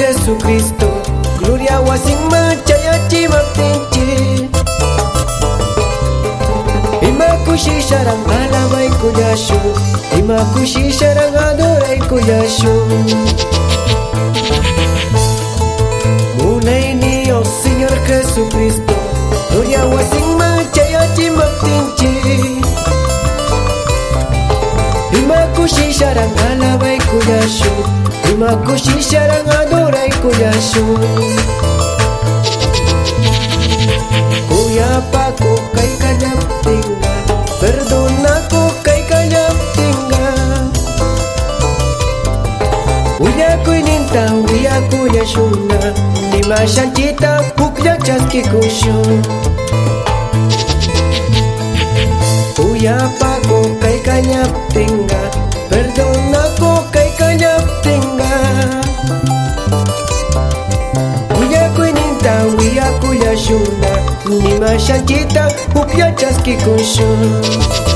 Jesucristo. Gloria wasing wasingma chayachi maptinchi Ima kushi sharang alamay kuyashu Ima kushi sharang adoray kuyashu Munay ni oh Señor Jesucristo. Gloria wasing wasingma chayachi maptinchi Ima kushi sharang alabay kuyashu Cuma ku sisa dengan adorai ku jasu Ku ya apa ku kai kajam tinggal? Berdun aku kai kajam tinggal. Uya ku ingin tahu dia ku Di masa cita ku kaya caski ku syu Ku ya apa ku kai kajam tinggal? Ko'y ninta, uya kuya shuna